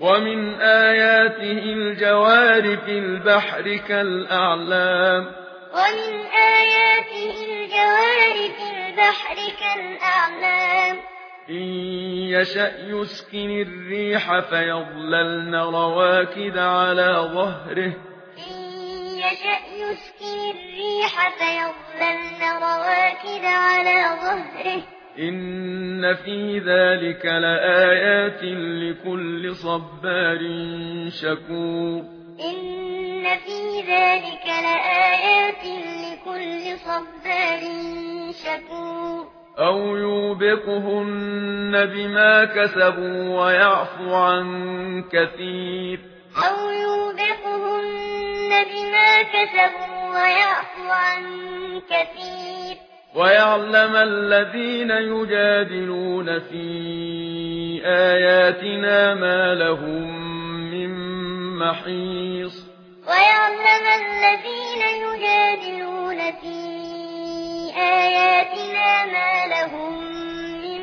ومن آياته الجوار في البحر كالأعلام. ومن آياته الجوار في البحر كالأعلام. إن يشأ يسكن الريح فيضللن رواكد على ظهره. إن يشأ يسكن الريح فيضللن رواكد على ظهره. ان في ذلك لآيات لكل صبار شكور ان في ذلك لآيات لكل صبار شكور أو يوبقهن بما كسبوا ويعفو عن كثير أو يوبقهن بما كسبوا ويعفو عن كثير ويعلم الذين يجادلون في آياتنا ما لهم من محيص ويعلم الذين يجادلون في آياتنا ما لهم من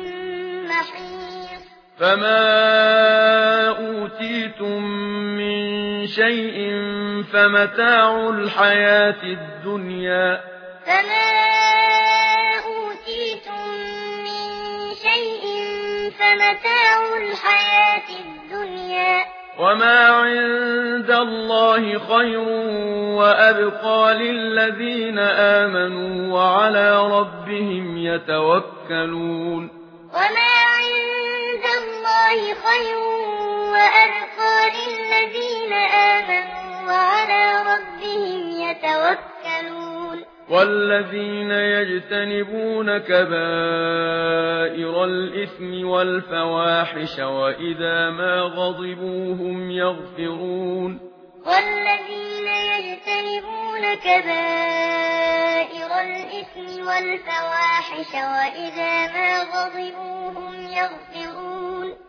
محيص فما أوتيتم من شيء فمتاع الحياة الدنيا فما الحياة الدنيا. وما عند الله خير وأبقى للذين آمنوا وعلى ربهم يتوكلون. وما عند الله خير وأبقى للذين والذين يجتنبون كبائر الإثم والفواحش وإذا ما غضبوا هم يغفرون والذين يجتنبون كبائر الإثم والفواحش وإذا ما غضبوا هم يغفرون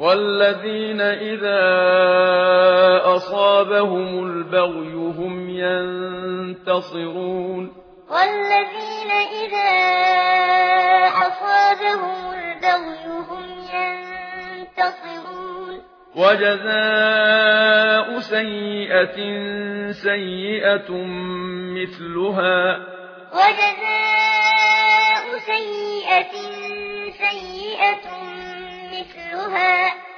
والذين إذا أصابهم البغي هم ينتصرون والذين إذا أصابهم البغي هم ينتصرون وجزاء سيئة سيئة مثلها. وجزاء سيئة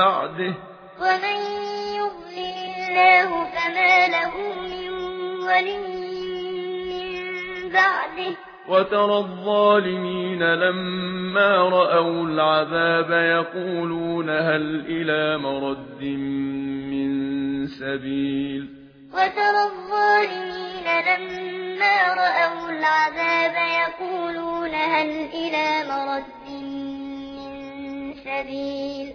بعده. ومن يضلل الله فما له من ولي من بعده. وترى الظالمين لما رأوا العذاب يقولون هل إلى مرد من سبيل. وترى الظالمين